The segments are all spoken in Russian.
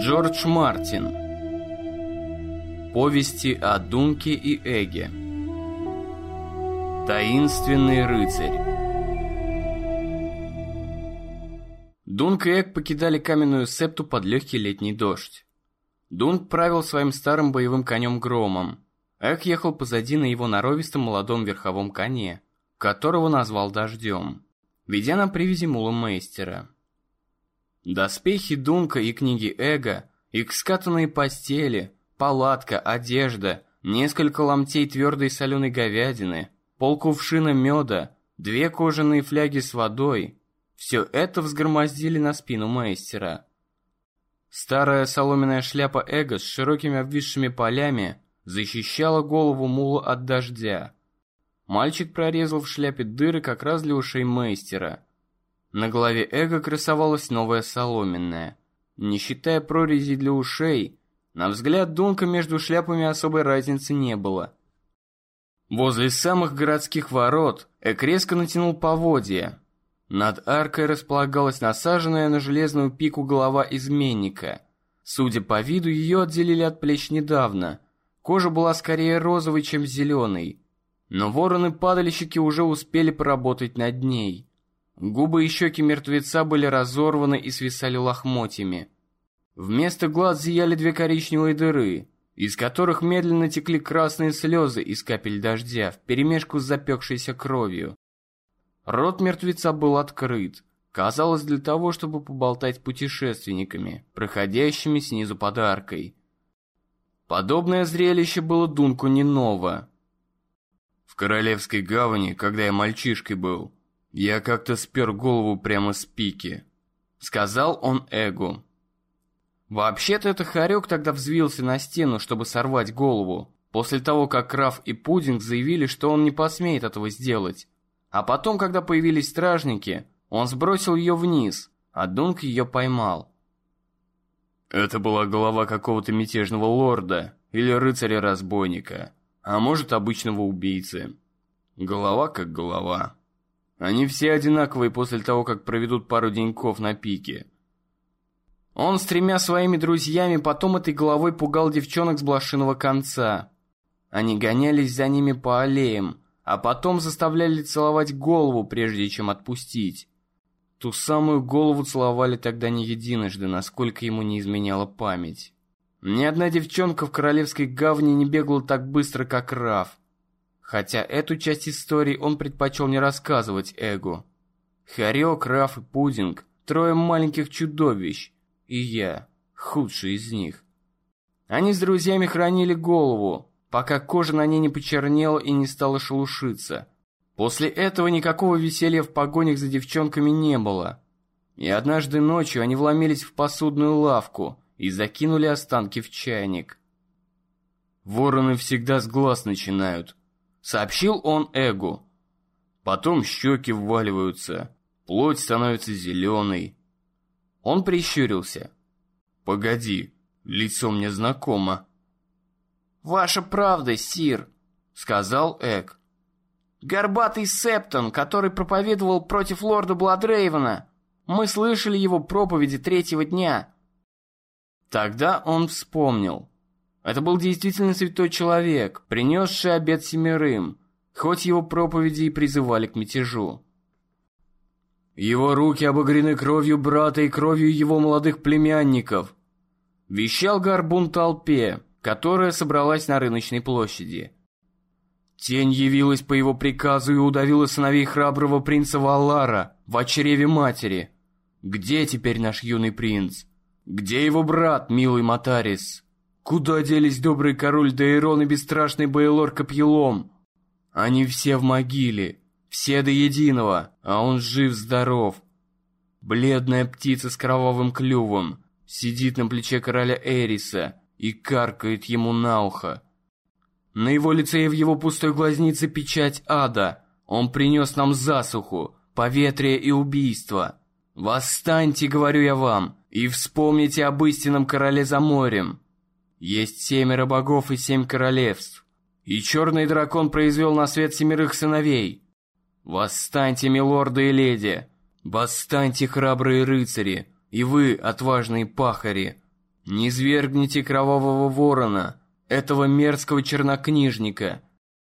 Джордж Мартин Повести о Дунке и Эге Таинственный рыцарь Дунк и Эг покидали каменную септу под легкий летний дождь. Дунк правил своим старым боевым конем Громом. Эг ехал позади на его норовистом молодом верховом коне, которого назвал Дождем, ведя на привязи мула мейстера. Доспехи Дунка и книги Эго, их скатанные постели, палатка, одежда, несколько ломтей твердой соленой говядины, полкувшина меда, две кожаные фляги с водой – все это взгромоздили на спину мастера. Старая соломенная шляпа Эго с широкими обвисшими полями защищала голову мула от дождя. Мальчик прорезал в шляпе дыры как раз для ушей мастера – на голове Эго красовалась новая соломенная. Не считая прорези для ушей, на взгляд Дунка между шляпами особой разницы не было. Возле самых городских ворот Эк резко натянул поводья. Над аркой располагалась насаженная на железную пику голова изменника. Судя по виду, ее отделили от плеч недавно. Кожа была скорее розовой, чем зеленой. Но вороны-падальщики уже успели поработать над ней. Губы и щеки мертвеца были разорваны и свисали лохмотьями. Вместо глаз зияли две коричневые дыры, из которых медленно текли красные слезы из капель дождя вперемешку с запекшейся кровью. Рот мертвеца был открыт, казалось для того, чтобы поболтать путешественниками, проходящими снизу под аркой. Подобное зрелище было Дунку не ново. В Королевской гавани, когда я мальчишкой был, «Я как-то спер голову прямо с пики», — сказал он Эгу. Вообще-то это Харек тогда взвился на стену, чтобы сорвать голову, после того, как Раф и Пудинг заявили, что он не посмеет этого сделать. А потом, когда появились стражники, он сбросил ее вниз, а Дунк ее поймал. Это была голова какого-то мятежного лорда или рыцаря-разбойника, а может обычного убийцы. Голова как голова. Они все одинаковые после того, как проведут пару деньков на пике. Он с тремя своими друзьями потом этой головой пугал девчонок с блошиного конца. Они гонялись за ними по аллеям, а потом заставляли целовать голову, прежде чем отпустить. Ту самую голову целовали тогда не единожды, насколько ему не изменяла память. Ни одна девчонка в королевской гавне не бегала так быстро, как Раф. Хотя эту часть истории он предпочел не рассказывать Эгу. Харек, Раф и Пудинг – трое маленьких чудовищ, и я – худший из них. Они с друзьями хранили голову, пока кожа на ней не почернела и не стала шелушиться. После этого никакого веселья в погонях за девчонками не было. И однажды ночью они вломились в посудную лавку и закинули останки в чайник. Вороны всегда с глаз начинают, Сообщил он Эгу. Потом щеки вваливаются, плоть становится зеленой. Он прищурился. «Погоди, лицо мне знакомо». «Ваша правда, Сир», — сказал Эг. «Горбатый Септон, который проповедовал против лорда Бладрейвена. Мы слышали его проповеди третьего дня». Тогда он вспомнил. Это был действительно святой человек, принесший обед семерым, хоть его проповеди и призывали к мятежу. Его руки обогрены кровью брата и кровью его молодых племянников. Вещал горбун толпе, которая собралась на рыночной площади. Тень явилась по его приказу и удавила сыновей храброго принца Валара в чреве матери. Где теперь наш юный принц? Где его брат, милый Матарис? Куда делись добрый король Дейрон и бесстрашный Бейлор Капьелом? Они все в могиле, все до единого, а он жив-здоров. Бледная птица с кровавым клювом сидит на плече короля Эриса и каркает ему на ухо. На его лице и в его пустой глазнице печать ада. Он принес нам засуху, поветрие и убийство. Восстаньте, говорю я вам, и вспомните об истинном короле за морем. Есть семеро богов и семь королевств. И черный дракон произвел на свет семерых сыновей. Восстаньте, милорды и леди! Восстаньте, храбрые рыцари! И вы, отважные пахари! Не свергните кровавого ворона, этого мерзкого чернокнижника,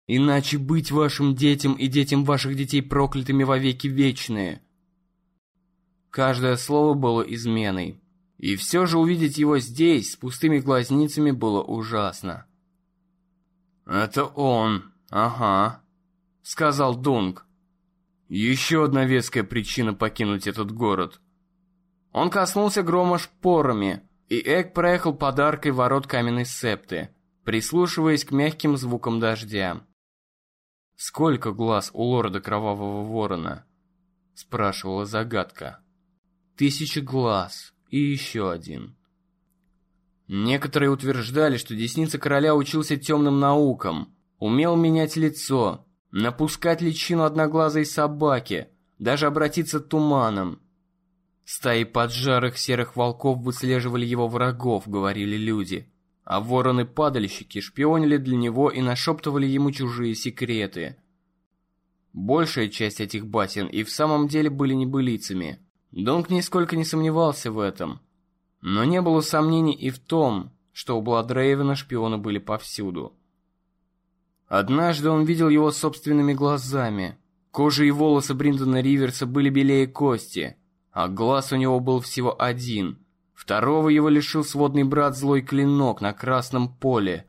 иначе быть вашим детям и детям ваших детей проклятыми вовеки вечные. Каждое слово было изменой. И все же увидеть его здесь, с пустыми глазницами, было ужасно. «Это он, ага», — сказал Дунк. «Еще одна веская причина покинуть этот город». Он коснулся грома шпорами, и Эк проехал подаркой ворот каменной септы, прислушиваясь к мягким звукам дождя. «Сколько глаз у лорда Кровавого Ворона?» — спрашивала загадка тысячи глаз и еще один. Некоторые утверждали, что десница короля учился темным наукам, умел менять лицо, напускать личину одноглазой собаки, даже обратиться туманом. Стаи поджарых серых волков выслеживали его врагов, говорили люди, а вороны-падальщики шпионили для него и нашептывали ему чужие секреты. Большая часть этих басен и в самом деле были небылицами. Донг нисколько не сомневался в этом. Но не было сомнений и в том, что у Бладрейвена шпионы были повсюду. Однажды он видел его собственными глазами. Кожа и волосы Бриндона Риверса были белее кости, а глаз у него был всего один. Второго его лишил сводный брат Злой Клинок на красном поле.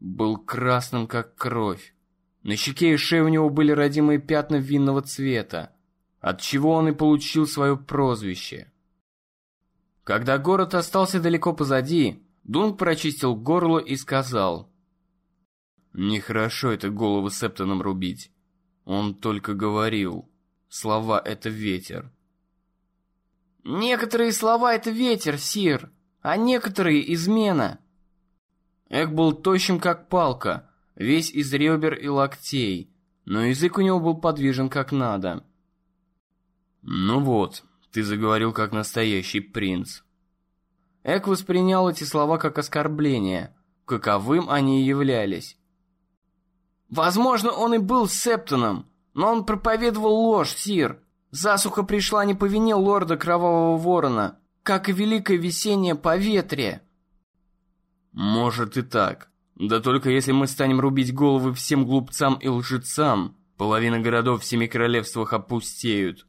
Был красным, как кровь. На щеке и шее у него были родимые пятна винного цвета от чего он и получил свое прозвище. Когда город остался далеко позади, Дунк прочистил горло и сказал. «Нехорошо это голову Септоном рубить. Он только говорил. Слова — это ветер». «Некоторые слова — это ветер, Сир, а некоторые — измена». Эк был тощим, как палка, весь из ребер и локтей, но язык у него был подвижен как надо. «Ну вот, ты заговорил как настоящий принц». Эк воспринял эти слова как оскорбление, каковым они и являлись. «Возможно, он и был септоном, но он проповедовал ложь, Сир. Засуха пришла не по вине лорда Кровавого Ворона, как и великое весеннее поветрие». «Может и так. Да только если мы станем рубить головы всем глупцам и лжецам, половина городов в Семи Королевствах опустеют».